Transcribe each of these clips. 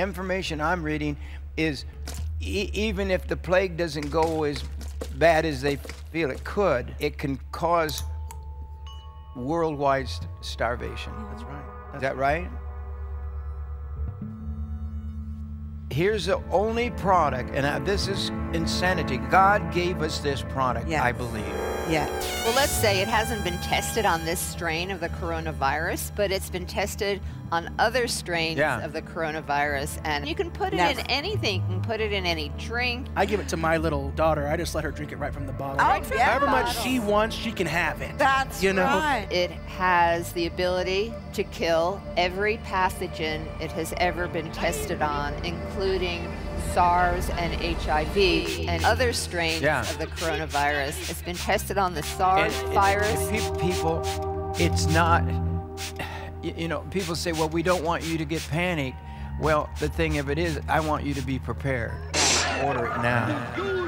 Information I'm reading is e- even if the plague doesn't go as bad as they feel it could, it can cause worldwide st- starvation. That's right. Is that right? Here's the only product, and uh, this is insanity. God gave us this product, Yes. I believe. Yeah. Well, let's say it hasn't been tested on this strain of the coronavirus, but it's been tested on other strains Yeah. of the coronavirus. And you can put it Never. in anything. You can put it in any drink. I give it to my little daughter. I just let her drink it right from the bottle. Oh, Right yeah. However much she wants, she can have it. That's You know? right. It has the ability to kill every pathogen it has ever been tested on, including SARS and HIV and other strains Yeah. of the coronavirus. It's been tested on the SARS And it- virus. pe- people, it's not. You know, people say, "Well, we don't want you to get panicked." Well, the thing of it is, I want you to be prepared. Order it now.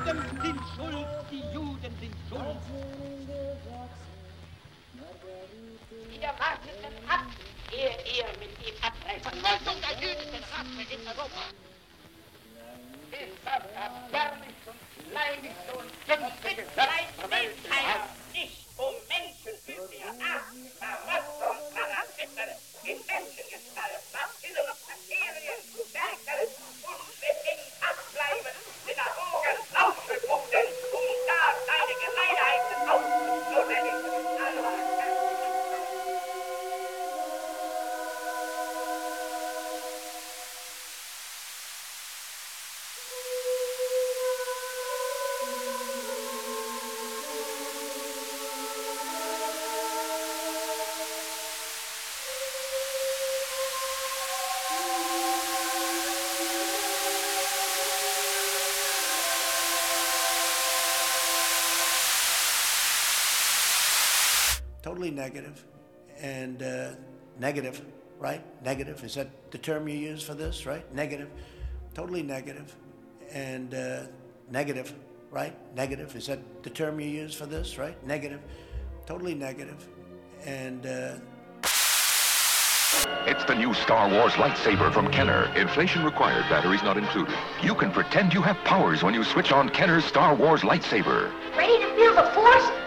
Negative and uh, negative, right? Negative. Is that the term you use for this, right? Negative. Totally negative and uh, negative, right? Negative. Is that the term you use for this, right? Negative. Totally negative and uh, It's the new Star Wars lightsaber from Kenner. Inflation required, batteries not included. You can pretend you have powers when you switch on Kenner's Star Wars lightsaber. Ready to feel the force?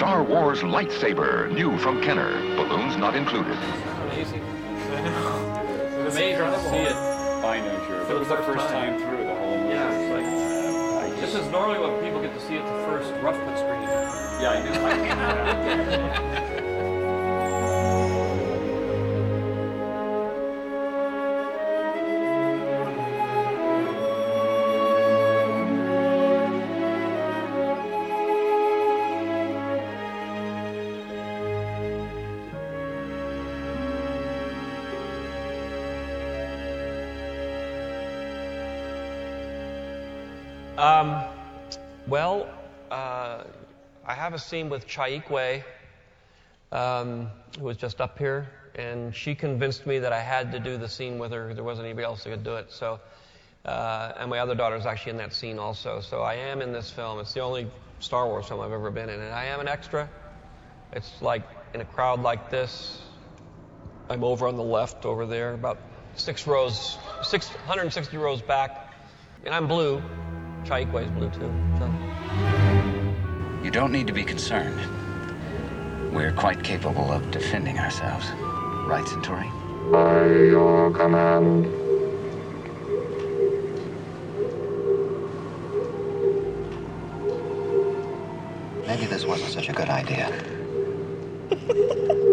Star Wars lightsaber, new from Kenner. Balloons not included. Amazing. I know. It's amazing to see it. I know, sure. For It was the the first first time. time through the whole movie. Yeah, it's like- Uh, I This is normally what people get to see at the first rough cut screen. yeah, I do. I, Scene with Chaikwe, um, who was just up here, and she convinced me that I had to do the scene with her. There wasn't anybody else that could do it. So, uh, and my other daughter is actually in that scene also. So I am in this film. It's the only Star Wars film I've ever been in, and I am an extra. It's like in a crowd like this. I'm over on the left over there, about six rows, six, 160 rows back, and I'm blue. Chaikwe's blue too. So. You don't need to be concerned. We're quite capable of defending ourselves. Right, Centurion? By your command. Maybe this wasn't such a good idea.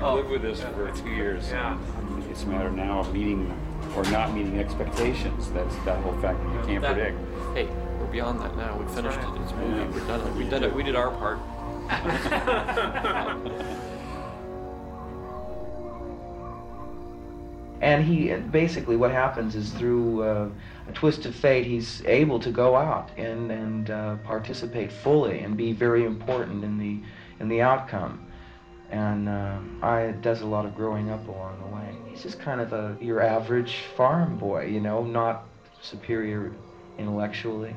we've Oh, lived with this yeah. for two years. Yeah. It's a matter now of meeting or not meeting expectations. That's that whole factor you can't That- predict. Hey, we're beyond that now. We finished right. it. It's a movie. Yeah. We're done. We did it. We did our part. And he basically what happens is through uh, a twist of fate, he's able to go out and and uh, participate fully and be very important in the in the outcome. And uh, I does a lot of growing up along the way. He's just kind of a your average farm boy, you know, not superior intellectually,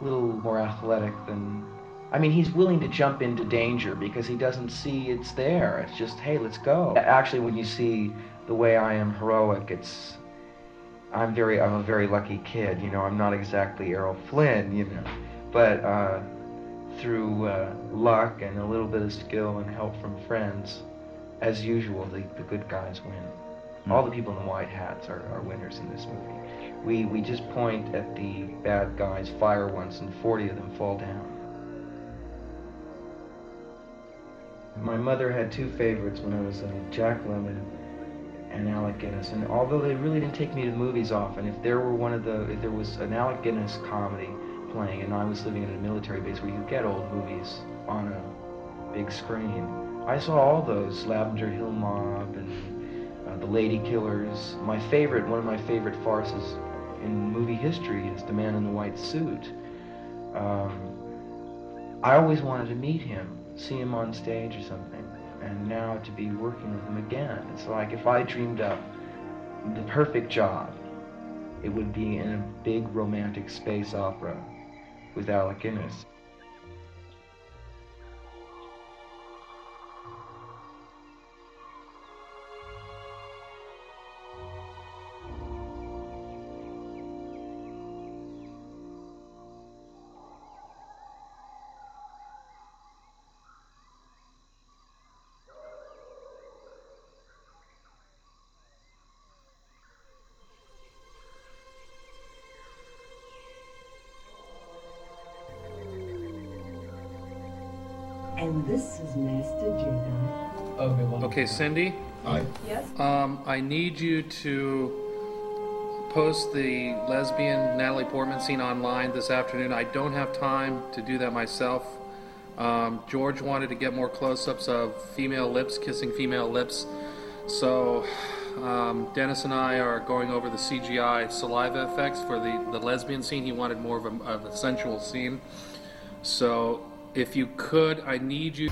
a little more athletic than. I mean, he's willing to jump into danger because he doesn't see it's there. It's just, hey, let's go. Actually, when you see the way I am heroic, it's I'm very I'm a very lucky kid. You know, I'm not exactly Errol Flynn, you know, but uh, through uh, luck and a little bit of skill and help from friends, as usual, the, the good guys win. All the people in the white hats are, are winners in this movie. We we just point at the bad guys, fire once, and 40 of them fall down. My mother had two favorites when I was uh, Jack Lemmon and Alec Guinness. And although they really didn't take me to the movies often, if there were one of the, if there was an Alec Guinness comedy playing, and I was living in a military base where you get old movies on a big screen, I saw all those, Lavender Hill Mob and uh, The Lady Killers. My favorite, one of my favorite farces in movie history is The Man in the White Suit. Um, I always wanted to meet him, see him on stage or something and now to be working with him again. It's like if I dreamed up the perfect job, it would be in a big romantic space opera with Alec Guinness. And this is Master Jedi. Okay, Cindy. Hi. Yes? Um, I need you to post the lesbian Natalie Portman scene online this afternoon. I don't have time to do that myself. Um, George wanted to get more close-ups of female lips kissing female lips, so um, Dennis and I are going over the CGI saliva effects for the, the lesbian scene. He wanted more of a, of a sensual scene, so if you could, I need you.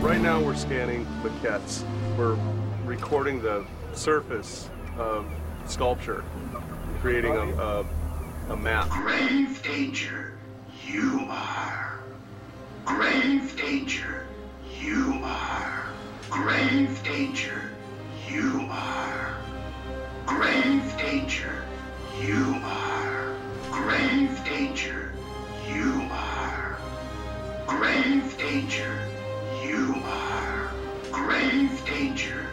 Right now we're scanning maquettes. We're recording the surface of sculpture, creating a, a, a map. Grave danger, you are. Grave danger, you are. Grave danger, you are. Grave danger, you are. Grave danger, you are. Grave danger, you are. Grave danger,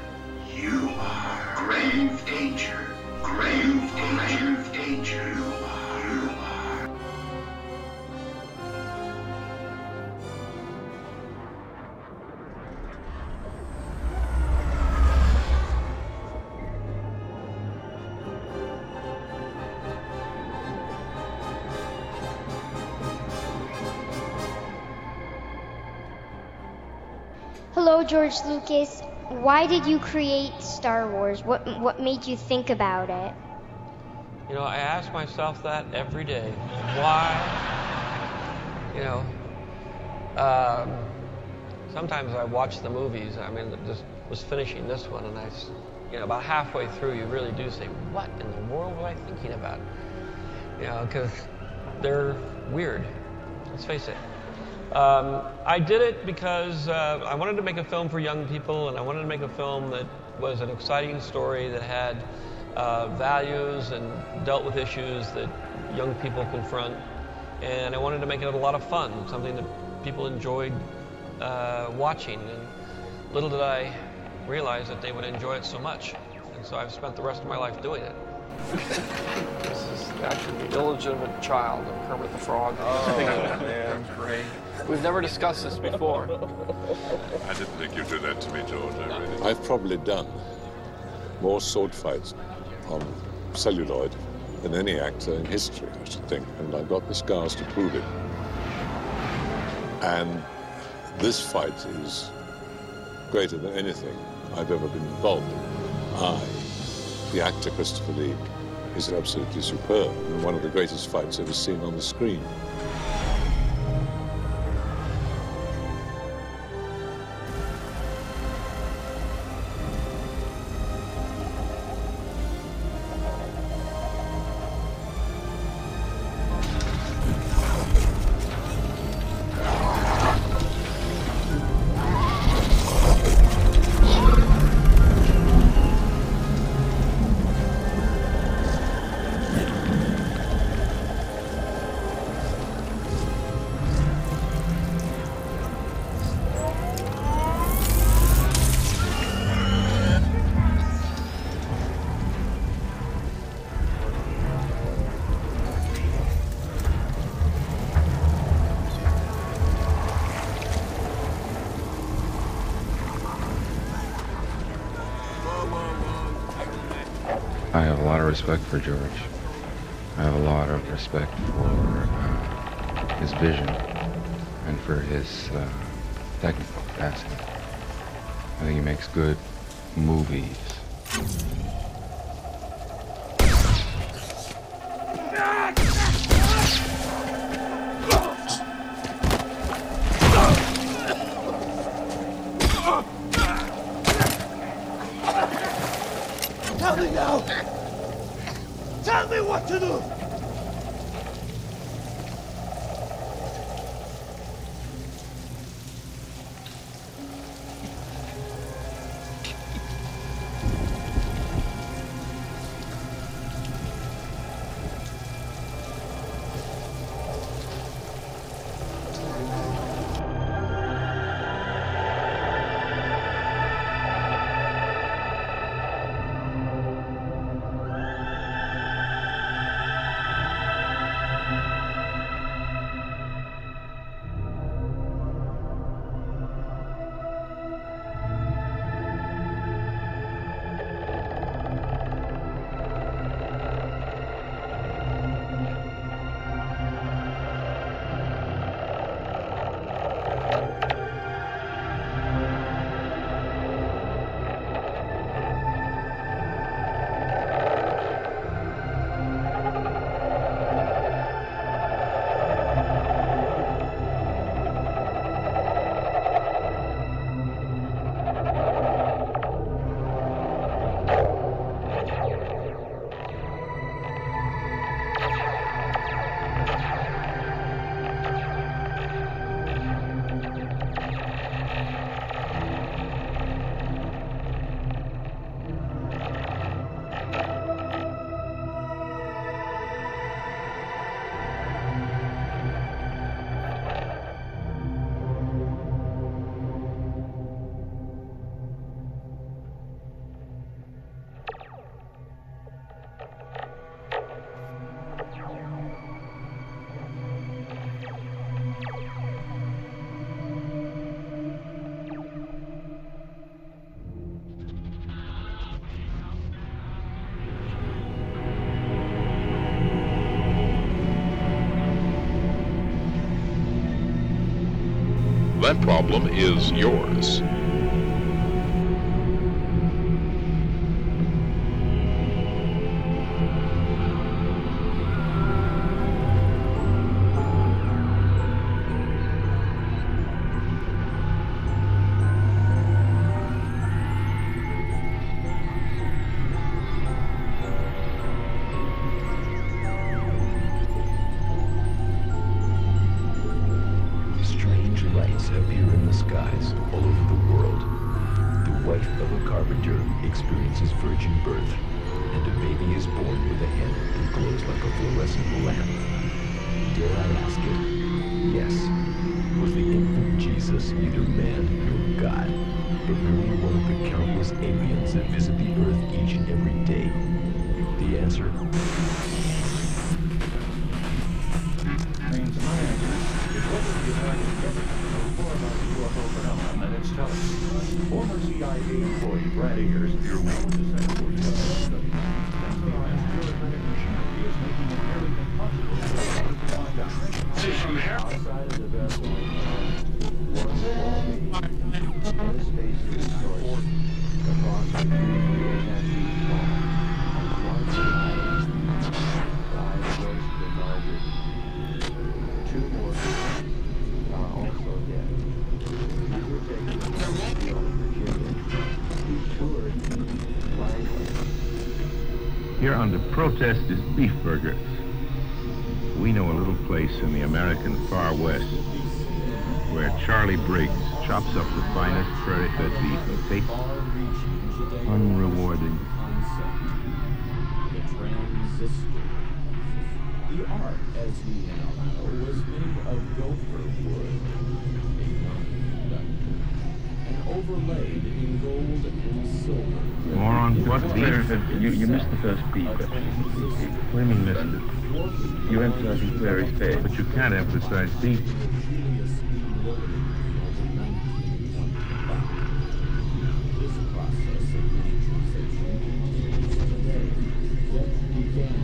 George Lucas. Why did you create Star Wars? What what made you think about it? You know, I ask myself that every day. Why? You know, um, sometimes I watch the movies. I mean, just was finishing this one, and I, you know, about halfway through, you really do say, "What in the world was I thinking about?" You know, because they're weird. Let's face it. Um, I did it because uh, I wanted to make a film for young people, and I wanted to make a film that was an exciting story that had uh, values and dealt with issues that young people confront. And I wanted to make it a lot of fun, something that people enjoyed uh, watching. And little did I realize that they would enjoy it so much. And so I've spent the rest of my life doing it. This is actually the illegitimate child of Kermit the Frog. Oh, man. great. We've never discussed this before. I didn't think you'd do that to me, George. I really I've probably done more sword fights on celluloid than any actor in history, I should think, and I've got the scars to prove it. And this fight is greater than anything I've ever been involved in. I, the actor Christopher Lee, is absolutely superb and one of the greatest fights ever seen on the screen. Respect for George. I have a lot of respect for uh, his vision and for his uh, technical capacity. I think he makes good movies. That problem is yours. Protest is beef burgers. We know a little place in the American far west where Charlie Briggs chops up the finest prairie fed beef and takes unrewarded. The ark, as we now know, was made of gopher wood, overlaid in gold and silver. Moron, what beef? You, you missed the first beat. What do you mean missed it? You're emphasizing prairie fed. But you can't emphasize beef. This process of miniaturization continues today, yet began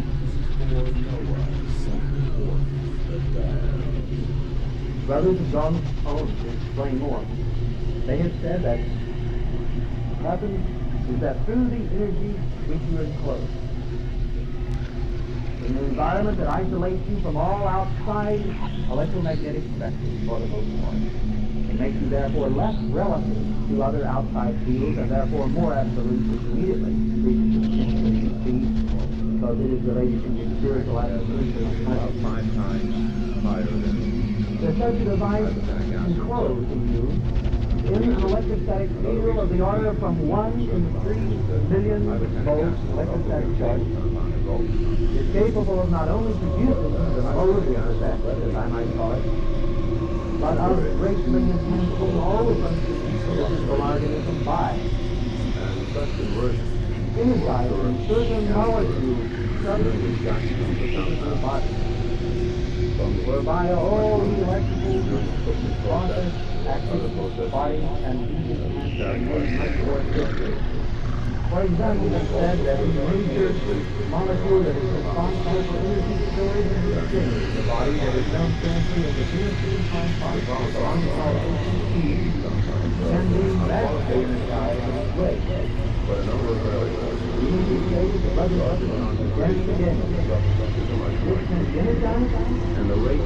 before Noah sent forth the dove. Brothers have gone on explain more. They have said that happens is that through the energy which you are enclosed, in an environment that isolates you from all outside electromagnetic spectrum for the most part, it makes you therefore less relative to other outside fields and therefore more absolute, which immediately increases the intensity of speed because it is related to your spiritual absolution of five times higher than there's such a device enclosed in you in an electrostatic field of the order from 1 to 3 million volts electrostatic charge. Is capable of not only producing the motive effect, as I might call it, but of greatly enhancing all the functions of the organism by insight in certain molecules, substances of the body. Whereby all the electrical process the. For example, it said that the major molecule that is responsible for energy storage in the body that is known currently as the phenylketonuclein phosphate, belongs called ATP, can be vasodilatized in its way. These stages the blood vessels again again. This can and the rate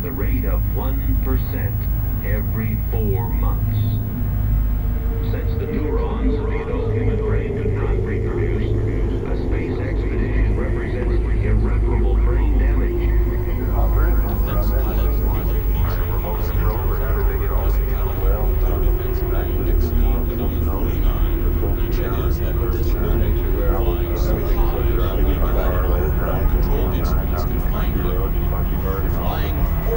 at the rate of 1% every four months. Since the neurons of the adult human brain I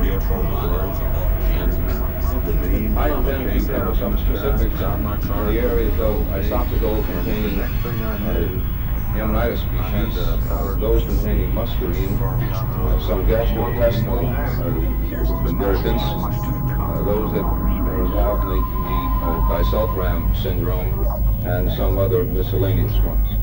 intend to cover some specifics on the areas of esophageal containing uh, species, uh, those containing muscarine, uh, some gastrointestinal uh, irritants, uh, those that are involved in the, the uh, syndrome, and some other miscellaneous ones.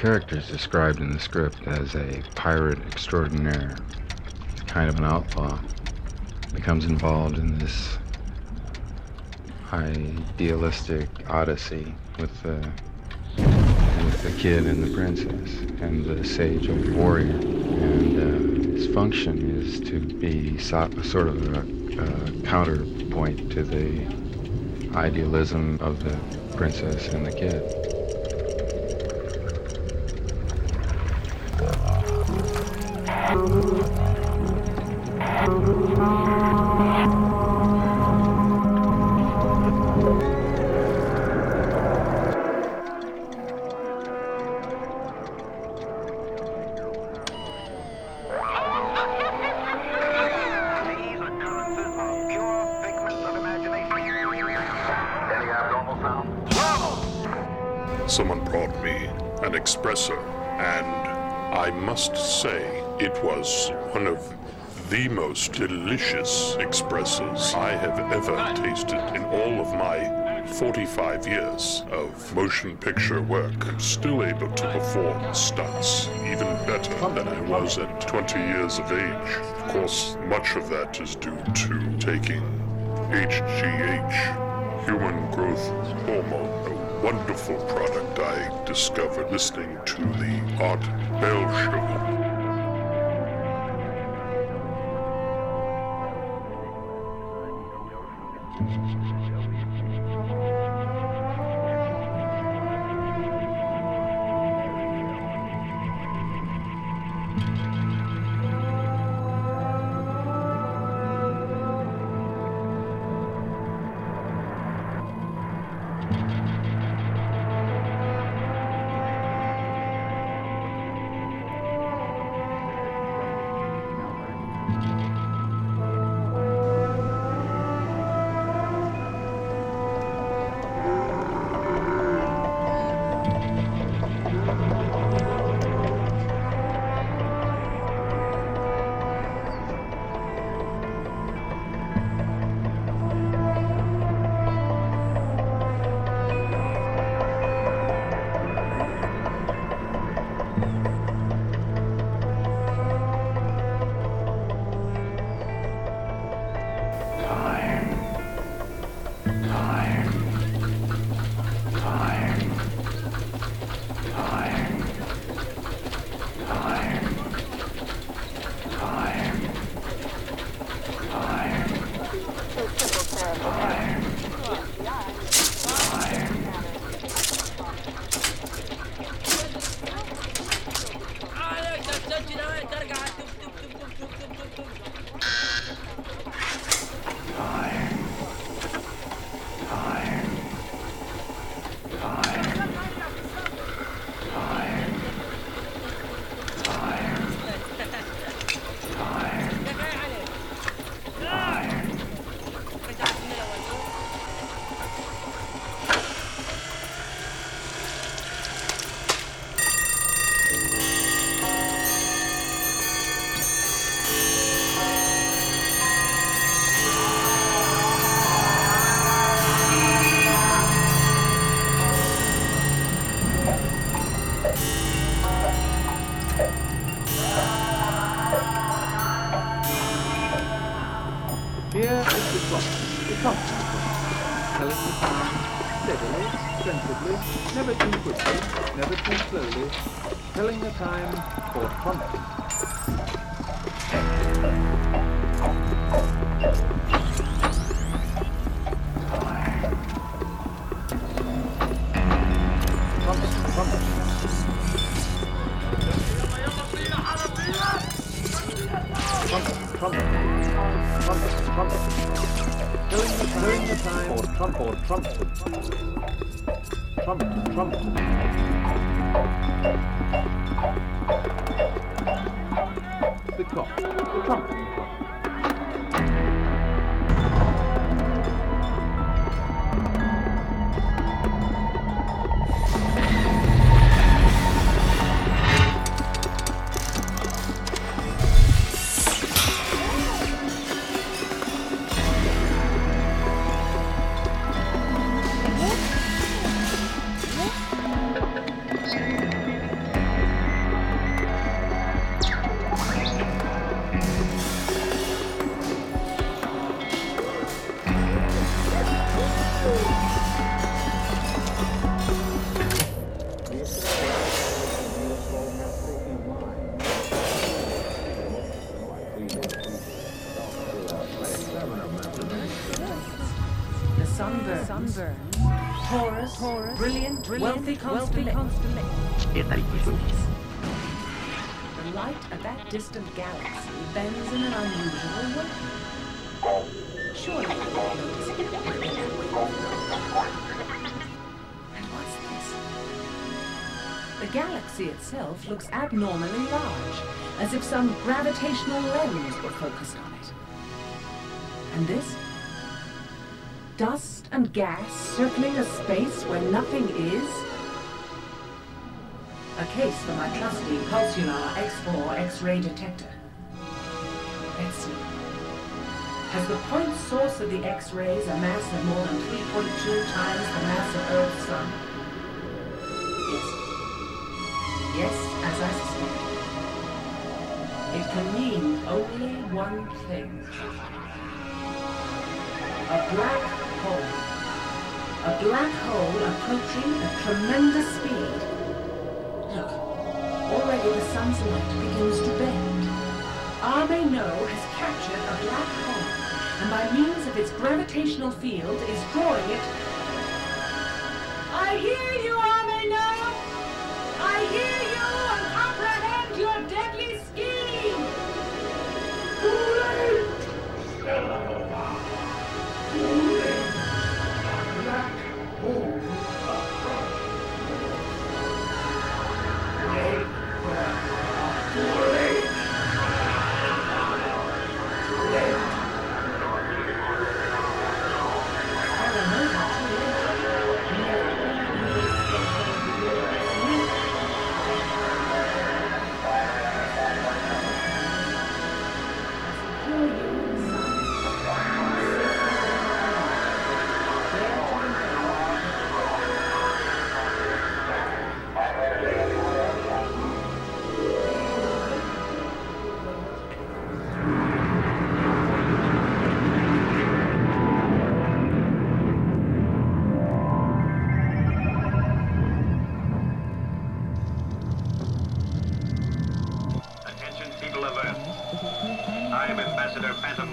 Character is described in the script as a pirate extraordinaire, kind of an outlaw. Becomes involved in this idealistic odyssey with the, with the kid and the princess and the sage old warrior. And uh, his function is to be so, sort of a, a counterpoint to the idealism of the princess and the kid. One of the most delicious espressos I have ever tasted in all of my 45 years of motion picture work. I'm still able to perform stunts even better than I was at 20 years of age. Of course, much of that is due to taking HGH, human growth hormone, a wonderful product I discovered listening to the Art Bell Show. from it. Distant galaxy bends in an unusual way. Surely. And what's this? The galaxy itself looks abnormally large, as if some gravitational lens were focused on it. And this? Dust and gas circling a space where nothing is? Case for my trusty Pulsular X4 X-ray detector. Let's see. Has the point source of the X-rays a mass of more than 3.2 times the mass of Earth's Sun? Yes. Yes, as I suspected. It can mean only one thing. A black hole. A black hole approaching at tremendous speed. Already the sun's light begins to bend. Arme No has captured a black hole, and by means of its gravitational field is drawing it. I hear you, Arme No! I hear you and comprehend your deadly scheme! Attention,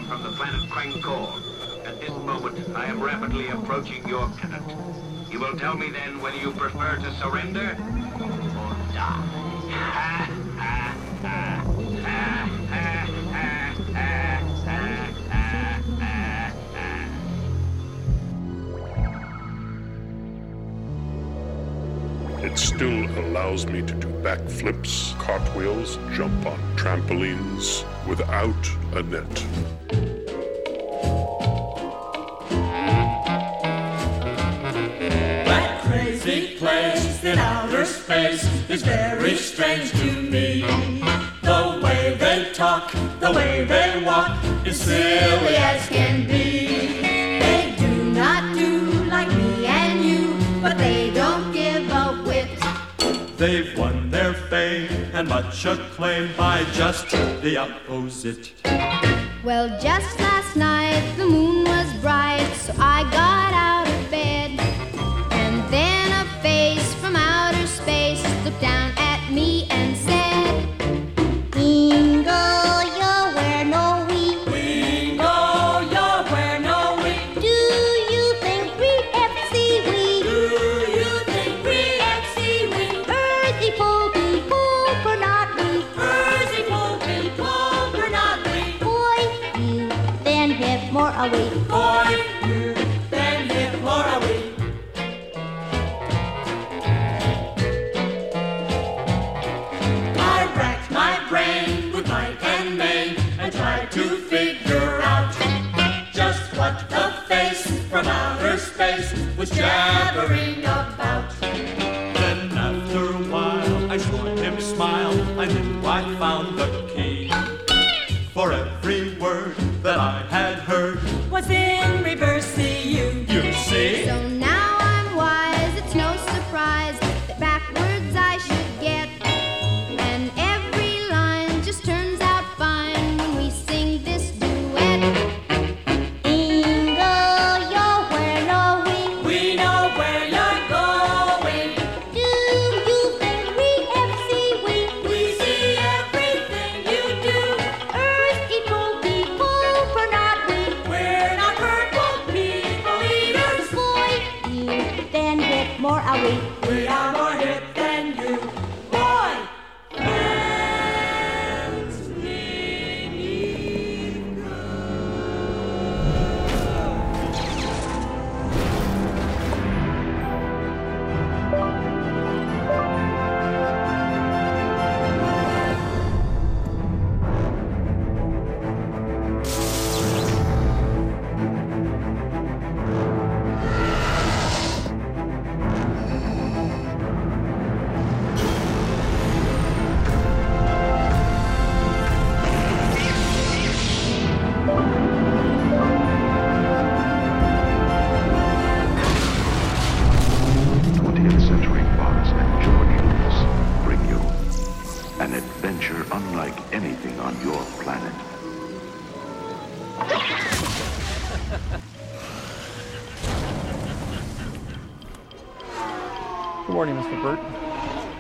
from the planet Quangkor. At this moment, I am rapidly approaching your planet. You will tell me then whether you prefer to surrender or die. It still allows me to do backflips, cartwheels, jump on trampolines, without a net. That crazy place in outer space is very strange to me. The way they talk, the way they walk is silly as can be. Much acclaim by just the opposite. Well, just last night the moon was bright, so I got out of bed. And then a face from outer space looked down at me and said, outer was jabbering about.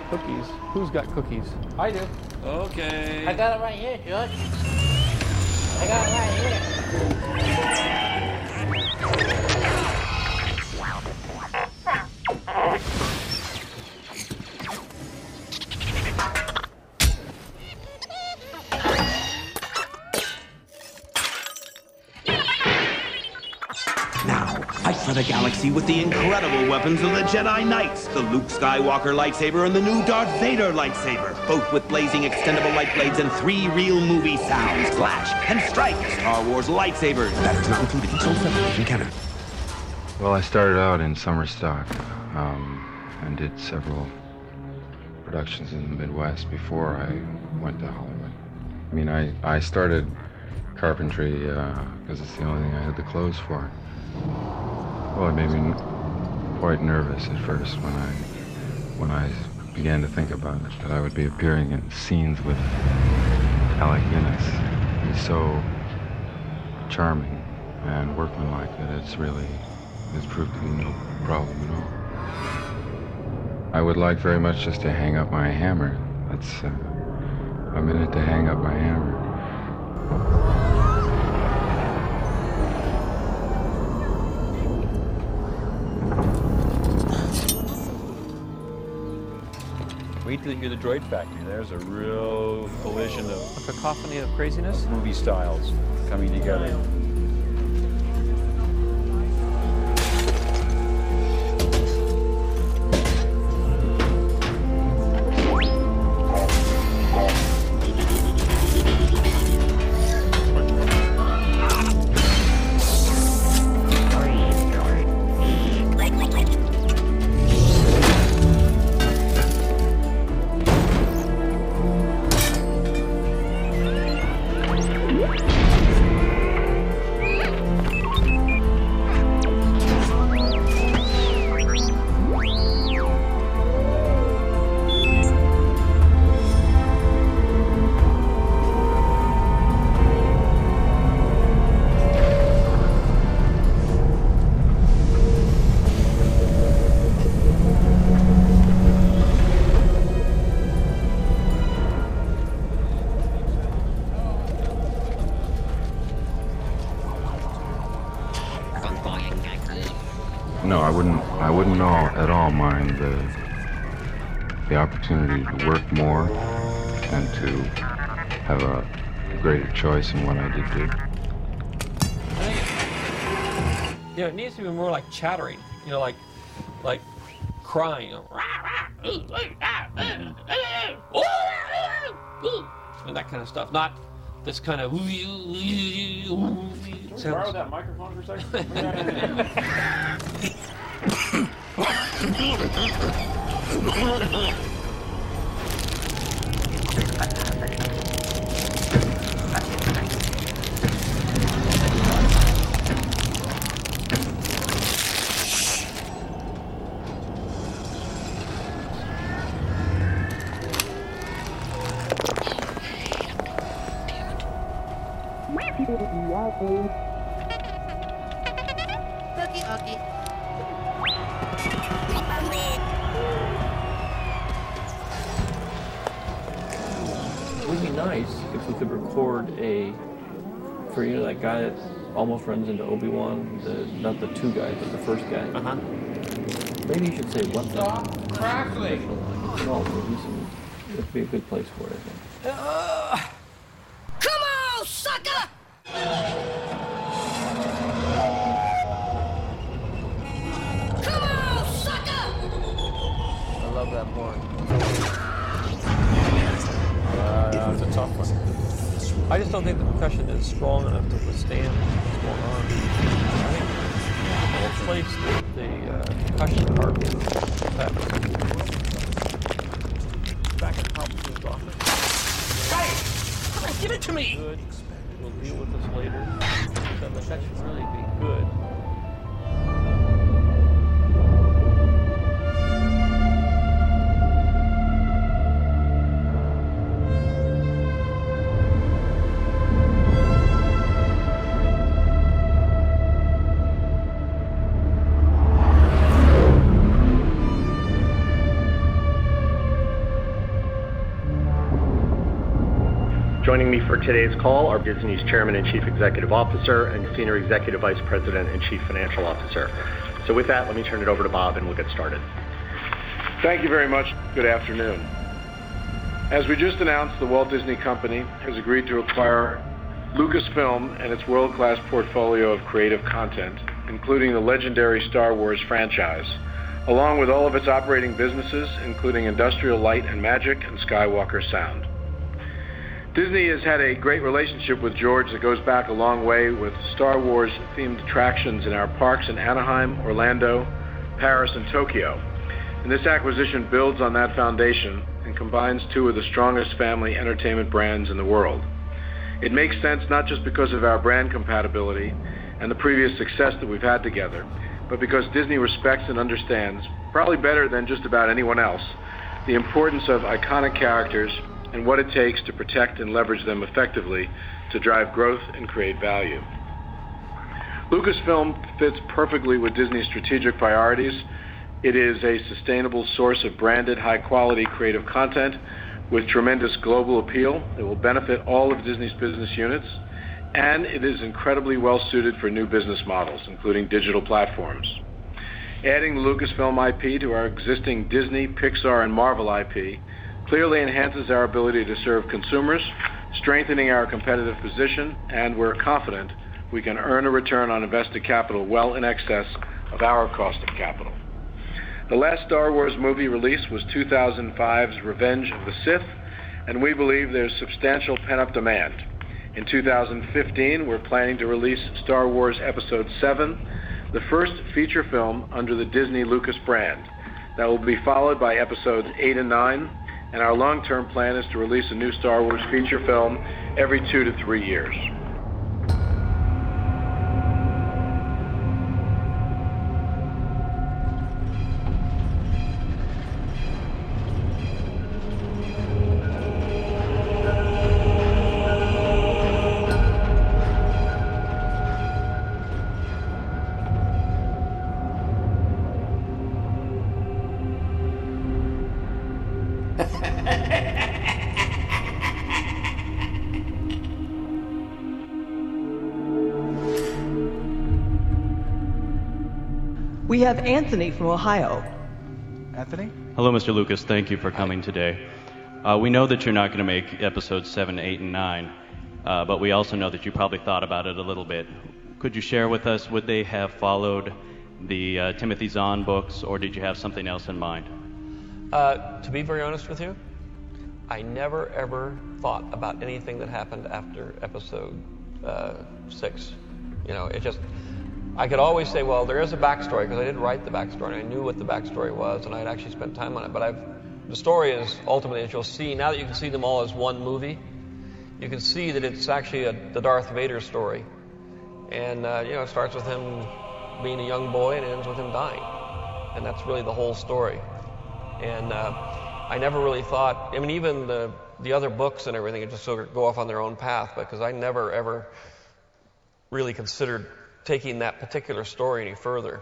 Cookies. Who's got cookies? I do. Okay. I got it right here, George. I got it right here. Galaxy with the incredible weapons of the Jedi Knights, the Luke Skywalker lightsaber and the new Darth Vader lightsaber, both with blazing extendable light blades and three real movie sounds, Flash and Strike, Star Wars lightsabers. Batteries not included, each sold separately from Canada. Well, I started out in summer stock um, and did several productions in the Midwest before I went to Hollywood. I mean, I, I started carpentry because it's the only thing I had the clothes for. Well, it made me quite nervous at first when I when I began to think about it that I would be appearing in scenes with Alec Guinness. He's so charming and workmanlike that it's really it's proved to be no problem at all. I would like very much just to hang up my hammer. That's uh, a minute to hang up my hammer. Wait till you hear the Droid Factory. There's a real collision of A cacophony of craziness? movie styles coming together. Opportunity to work more and to have a greater choice in what I did do. You know, it needs to be more like chattering. You know, like like crying. And that kind of stuff. Not this kind of. Can we borrow that microphone for a second? Cookie, cookie. It would be nice if we could record a, for you know that guy that almost runs into Obi Wan, the not the two guys, but the first guy. Uh huh. Maybe you should say what's up. crackling. No, maybe. It'd be a good place for it. I think. Tough one. I just don't think the percussion is strong enough to withstand what's going on. I think the place, the, the uh, percussion part is that. Back at Palpatine's office. Hey! Come on, give it to me! Good. We'll deal with this later. But that should really be good. For today's call are Disney's Chairman and Chief Executive Officer and Senior Executive Vice President and Chief Financial Officer. So with that, let me turn it over to Bob and we'll get started. Thank you very much. Good afternoon. As we just announced, the Walt Disney Company has agreed to acquire Lucasfilm and its world-class portfolio of creative content, including the legendary Star Wars franchise, along with all of its operating businesses, including Industrial Light and Magic and Skywalker Sound. Disney has had a great relationship with George that goes back a long way with Star Wars themed attractions in our parks in Anaheim, Orlando, Paris, and Tokyo. And this acquisition builds on that foundation and combines two of the strongest family entertainment brands in the world. It makes sense not just because of our brand compatibility and the previous success that we've had together, but because Disney respects and understands, probably better than just about anyone else, the importance of iconic characters and what it takes to protect and leverage them effectively to drive growth and create value. Lucasfilm fits perfectly with Disney's strategic priorities. It is a sustainable source of branded, high quality creative content with tremendous global appeal that will benefit all of Disney's business units, and it is incredibly well suited for new business models, including digital platforms. Adding Lucasfilm IP to our existing Disney, Pixar, and Marvel IP clearly enhances our ability to serve consumers, strengthening our competitive position, and we're confident we can earn a return on invested capital well in excess of our cost of capital. The last Star Wars movie release was 2005's Revenge of the Sith, and we believe there's substantial pent-up demand. In 2015, we're planning to release Star Wars Episode 7, the first feature film under the Disney Lucas brand. That will be followed by Episodes 8 and 9, and our long-term plan is to release a new Star Wars feature film every two to three years. Have Anthony from Ohio. Anthony? Hello, Mr. Lucas. Thank you for coming today. Uh, we know that you're not going to make episodes 7, 8, and 9, uh, but we also know that you probably thought about it a little bit. Could you share with us, would they have followed the uh, Timothy Zahn books, or did you have something else in mind? Uh, to be very honest with you, I never ever thought about anything that happened after episode uh, six. You know, it just, I could always say, well, there is a backstory because I did write the backstory and I knew what the backstory was and I had actually spent time on it. But I've, the story is ultimately, as you'll see, now that you can see them all as one movie, you can see that it's actually a, the Darth Vader story. And, uh, you know, it starts with him being a young boy and it ends with him dying. And that's really the whole story. And uh, I never really thought, I mean, even the, the other books and everything, it just sort of go off on their own path because I never ever really considered taking that particular story any further.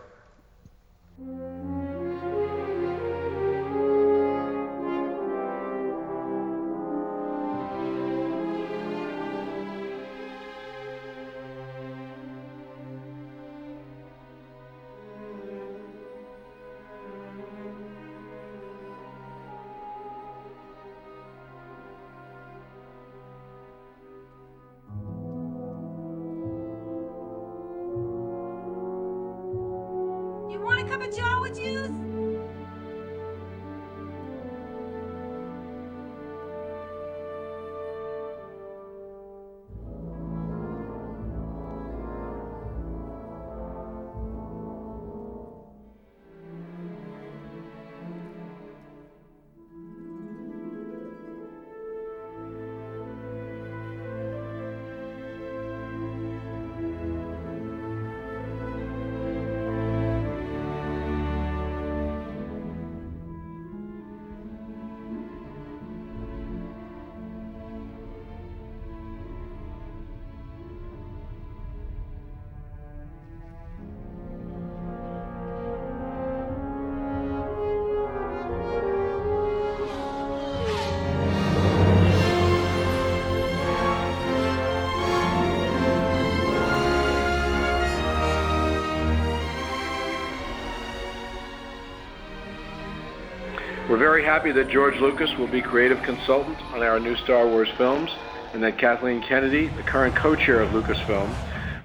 Very happy that George Lucas will be creative consultant on our new Star Wars films, and that Kathleen Kennedy, the current co-chair of Lucasfilm,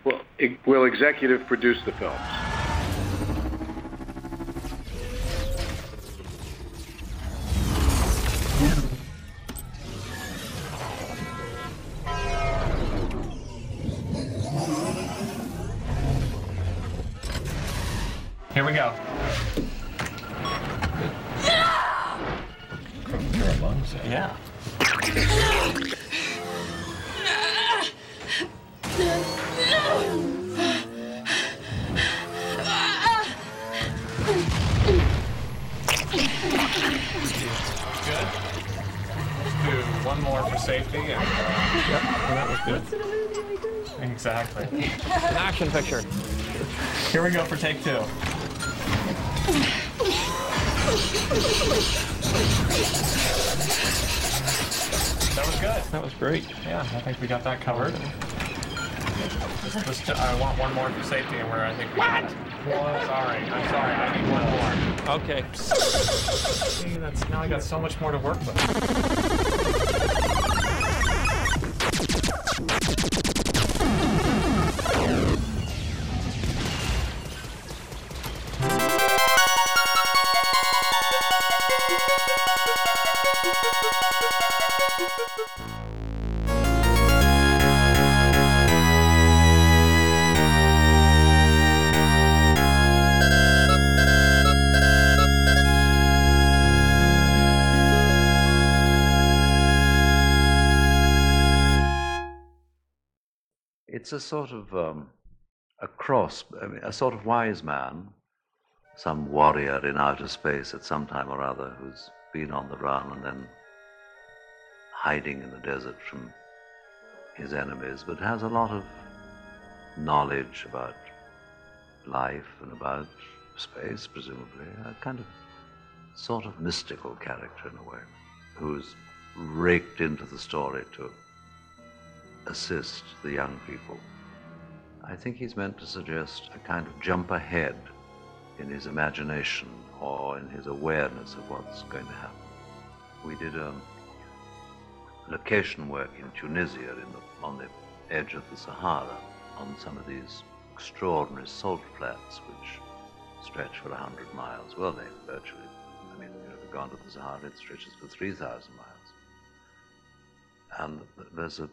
will, executive produce the films. Exactly. An action picture. Here we go for take two. That was good. That was great. Yeah, I think we got that covered. Just, I want one more for safety, and where I think we what? Well, sorry, I'm sorry. I need one more. Okay. See, that's now I got so much more to work with. It's a sort of um, a cross, I mean, a sort of wise man, some warrior in outer space at some time or other who's been on the run and then hiding in the desert from his enemies, but has a lot of knowledge about life and about space, presumably. A kind of sort of mystical character in a way, who's raked into the story to assist the young people. I think he's meant to suggest a kind of jump ahead in his imagination or in his awareness of what's going to happen. We did a location work in Tunisia in the, on the edge of the Sahara on some of these extraordinary salt flats which stretch for 100 miles. Well, they virtually, I mean, you know, if you've gone to the Sahara, it stretches for 3,000 miles. And there's a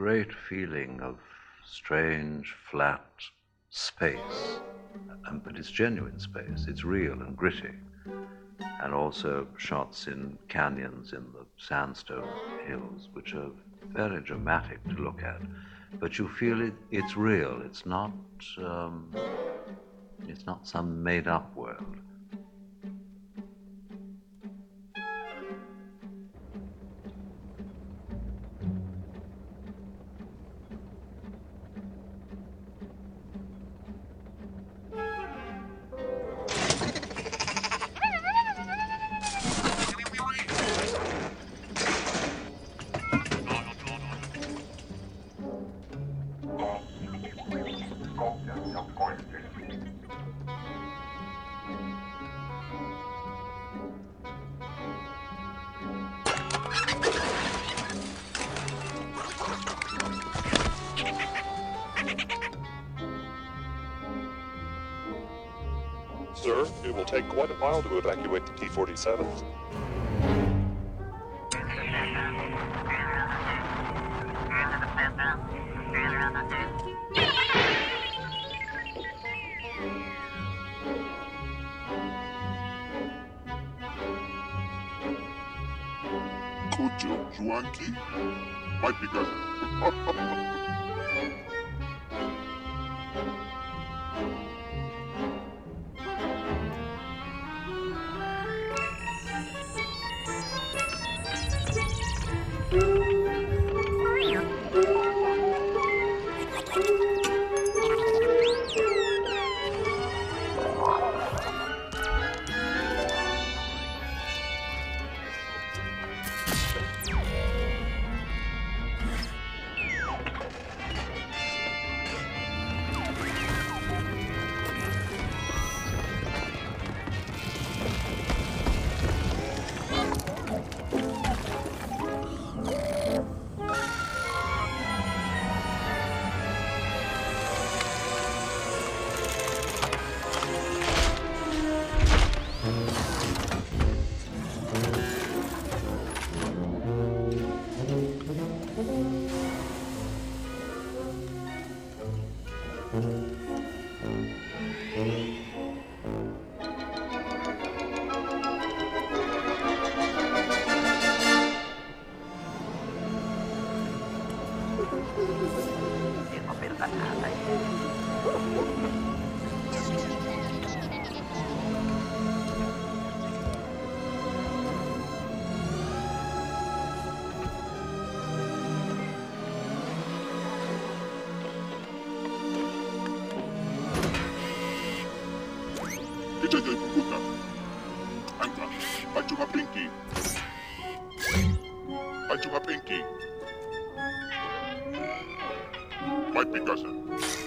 great feeling of strange, flat space. Um, but it's genuine space, it's real and gritty. And also shots in canyons in the sandstone hills, which are very dramatic to look at. But you feel it, it's real, it's not, um, it's not some made up world. 7. you, Juanki might be good. Might be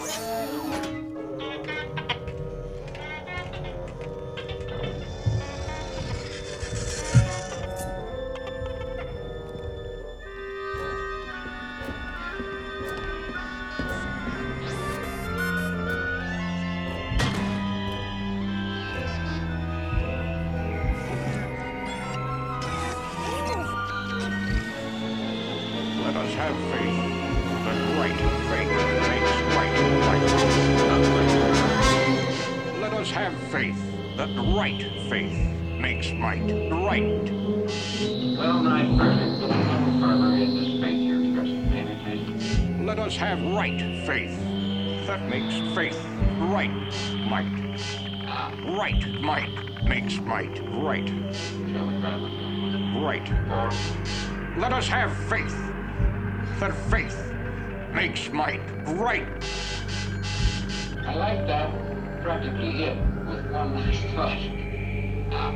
Let us have faith that faith makes might right. I like that. Practically it, with one last thought. Now,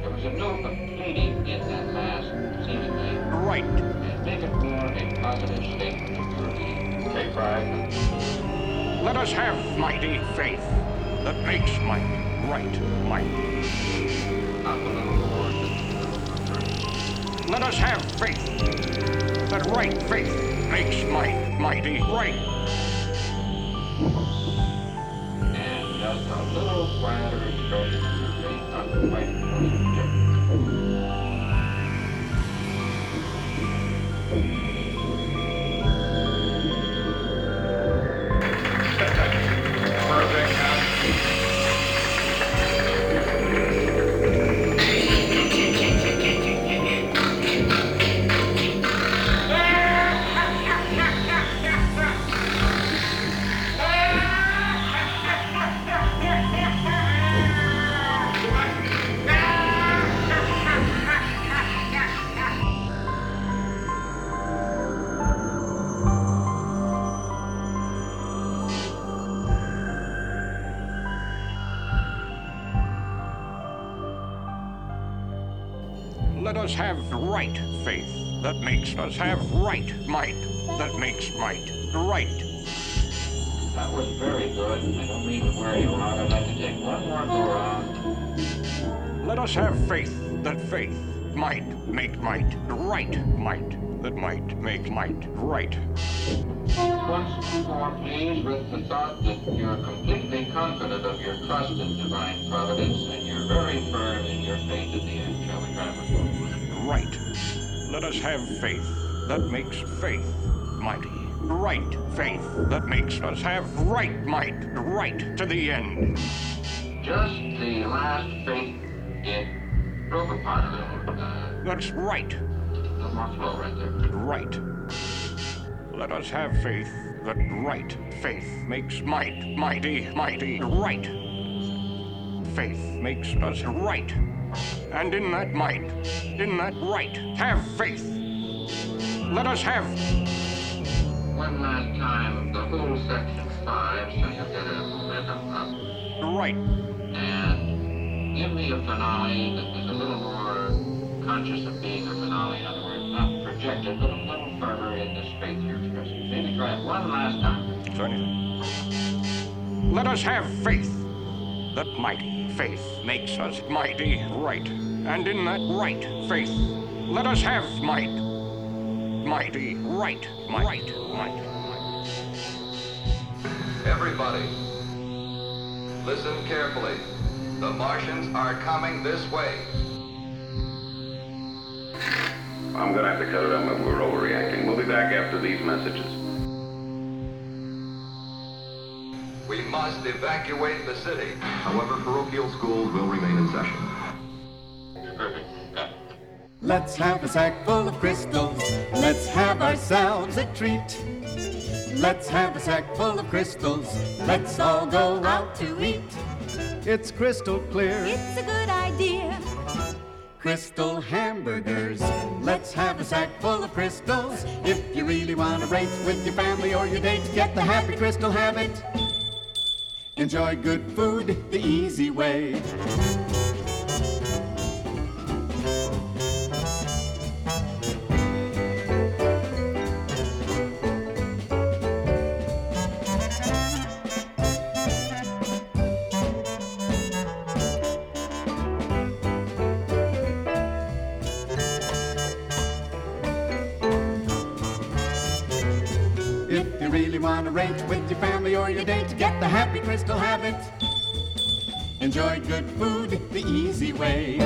there was a note of pleading in that last seemingly. Right. Make it more a positive statement of your being. Take pride. Let us have mighty faith that makes might right, might. Let us have faith. That right faith makes might mighty right. And just a little your faith on the makes us have right might that makes might right. That was very good. I don't mean to wear you out. I'd like to take one more go around. Let us have faith that faith might make might right might that might make might right. Once more, please, with the thought that you're completely confident of your trust in divine providence and you're very firm in your faith at the Let us have faith that makes faith mighty. Right faith that makes us have right might right to the end. Just the last faith it broke apart a little. Uh, That's right. a little more slow right there. Right. Let us have faith that right faith makes might mighty mighty right. Faith makes us right. And in that might, in that right, have faith. Let us have One last time, the whole section five, so you get a momentum up. right. And give me a finale that is a little more conscious of being a finale. In other words, not projected, but a little further in this faith you're expressing. Maybe try it one last time. Let us have faith. That mighty faith makes us mighty right. And in that right faith, let us have might. Mighty right, might, right, might. Everybody, listen carefully. The Martians are coming this way. I'm gonna have to cut it out. We're overreacting. We'll be back after these messages. We must evacuate the city. However, parochial schools will remain in session. Let's have a sack full of Krystals. Let's have ourselves a treat. Let's have a sack full of Krystals. Let's all go out to eat. It's crystal clear. It's a good idea. Krystal hamburgers. Let's have a sack full of Krystals. If you really want to rate with your family or your date, get the happy Krystal habit. Enjoy good food the easy way. You want to rate with your family or your date, get the happy Krystal habit. Enjoy good food the easy way.